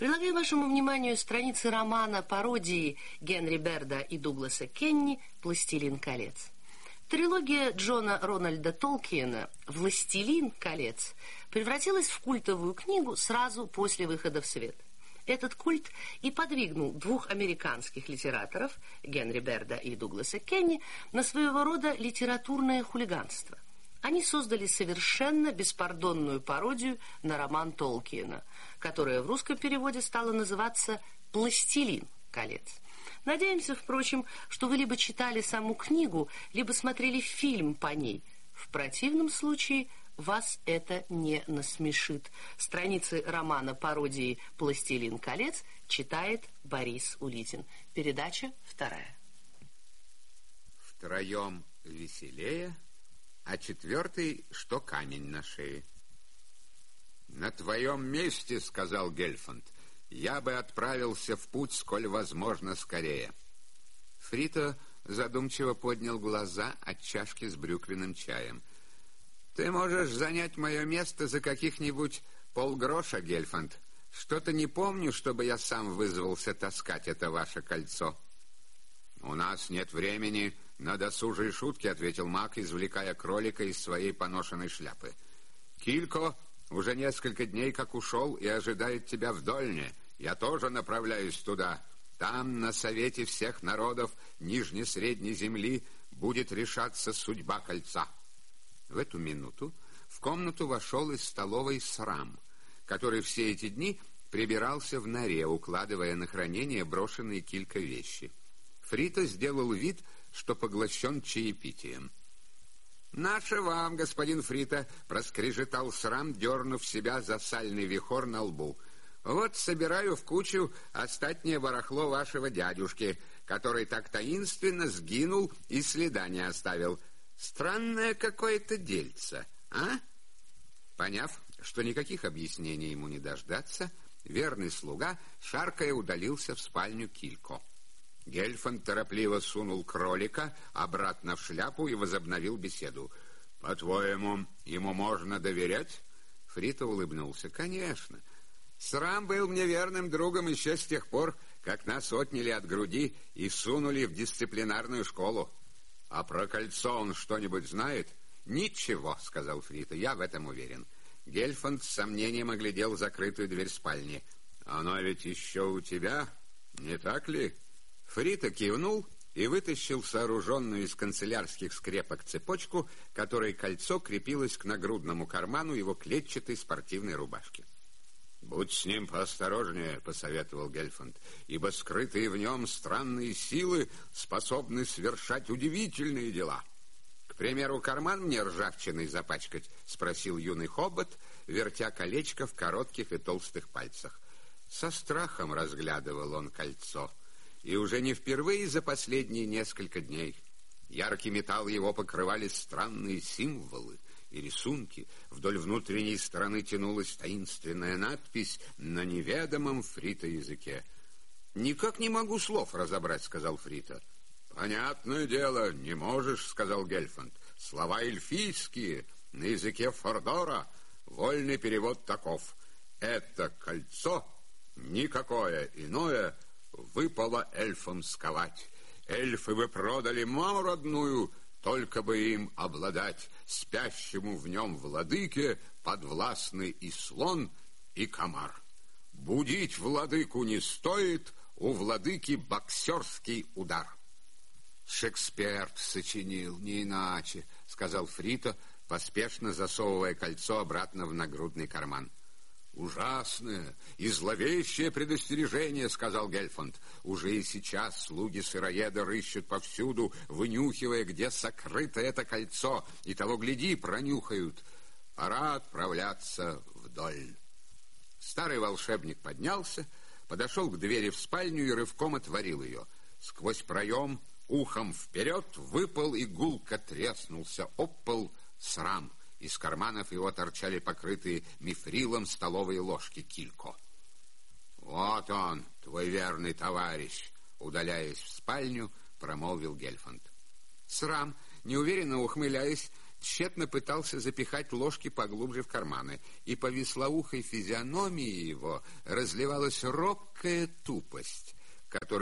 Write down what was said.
Предлагаю вашему вниманию страницы романа пародии Генри Берда и Дугласа Кенни «Пластилин колец». Трилогия Джона Рональда Толкиена «Властелин колец» превратилась в культовую книгу сразу после выхода в свет. Этот культ и подвигнул двух американских литераторов, Генри Берда и Дугласа Кенни, на своего рода литературное хулиганство – они создали совершенно беспардонную пародию на роман Толкиена, которая в русском переводе стала называться «Пластилин колец». Надеемся, впрочем, что вы либо читали саму книгу, либо смотрели фильм по ней. В противном случае вас это не насмешит. Страницы романа пародии «Пластилин колец» читает Борис Улитин. Передача вторая. Втроем веселее – а четвертый, что камень на шее. «На твоем месте, — сказал Гельфанд, — я бы отправился в путь, сколь возможно, скорее». Фрита задумчиво поднял глаза от чашки с брюквенным чаем. «Ты можешь занять мое место за каких-нибудь полгроша, Гельфанд. Что-то не помню, чтобы я сам вызвался таскать это ваше кольцо». «У нас нет времени на досужие шутки», — ответил маг, извлекая кролика из своей поношенной шляпы. «Килько уже несколько дней как ушел и ожидает тебя в Дольне. Я тоже направляюсь туда. Там, на совете всех народов Нижне-Средней Земли, будет решаться судьба кольца». В эту минуту в комнату вошел из столовой Срам, который все эти дни прибирался в норе, укладывая на хранение брошенные Килько вещи. Фрита сделал вид, что поглощен чаепитием. «Наше вам, господин Фрита!» — проскрежетал срам, дернув себя за сальный вихор на лбу. «Вот собираю в кучу остатнее барахло вашего дядюшки, который так таинственно сгинул и следа не оставил. Странное какое-то дельце, а?» Поняв, что никаких объяснений ему не дождаться, верный слуга, шаркая, удалился в спальню Килько. Гельфан торопливо сунул кролика обратно в шляпу и возобновил беседу. «По-твоему, ему можно доверять?» Фрита улыбнулся. «Конечно. Срам был мне верным другом еще с тех пор, как нас отняли от груди и сунули в дисциплинарную школу. А про кольцо он что-нибудь знает?» «Ничего», — сказал Фрита, — «я в этом уверен». Гельфанд с сомнением оглядел закрытую дверь спальни. «Оно ведь еще у тебя, не так ли?» Фрита кивнул и вытащил сооруженную из канцелярских скрепок цепочку, которой кольцо крепилось к нагрудному карману его клетчатой спортивной рубашки. «Будь с ним поосторожнее», — посоветовал Гельфанд, «ибо скрытые в нем странные силы способны совершать удивительные дела». «К примеру, карман мне ржавчиной запачкать?» — спросил юный хобот, вертя колечко в коротких и толстых пальцах. Со страхом разглядывал он кольцо — и уже не впервые за последние несколько дней. Яркий металл его покрывали странные символы и рисунки. Вдоль внутренней стороны тянулась таинственная надпись на неведомом Фрита языке. «Никак не могу слов разобрать», — сказал Фрита. «Понятное дело, не можешь», — сказал Гельфанд. «Слова эльфийские, на языке Фордора. Вольный перевод таков. Это кольцо, никакое иное — выпало эльфам сковать. Эльфы вы продали маму родную, только бы им обладать спящему в нем владыке подвластный и слон, и комар. Будить владыку не стоит, у владыки боксерский удар. Шекспир сочинил, не иначе, сказал Фрита, поспешно засовывая кольцо обратно в нагрудный карман. «Ужасное и зловещее предостережение», — сказал Гельфанд. «Уже и сейчас слуги сыроеда рыщут повсюду, вынюхивая, где сокрыто это кольцо, и того, гляди, пронюхают. Пора отправляться вдоль». Старый волшебник поднялся, подошел к двери в спальню и рывком отворил ее. Сквозь проем, ухом вперед, выпал и гулко треснулся об пол срам — из карманов его торчали покрытые мифрилом столовые ложки килько. «Вот он, твой верный товарищ!» Удаляясь в спальню, промолвил Гельфанд. Срам, неуверенно ухмыляясь, тщетно пытался запихать ложки поглубже в карманы, и по веслоухой физиономии его разливалась робкая тупость, которой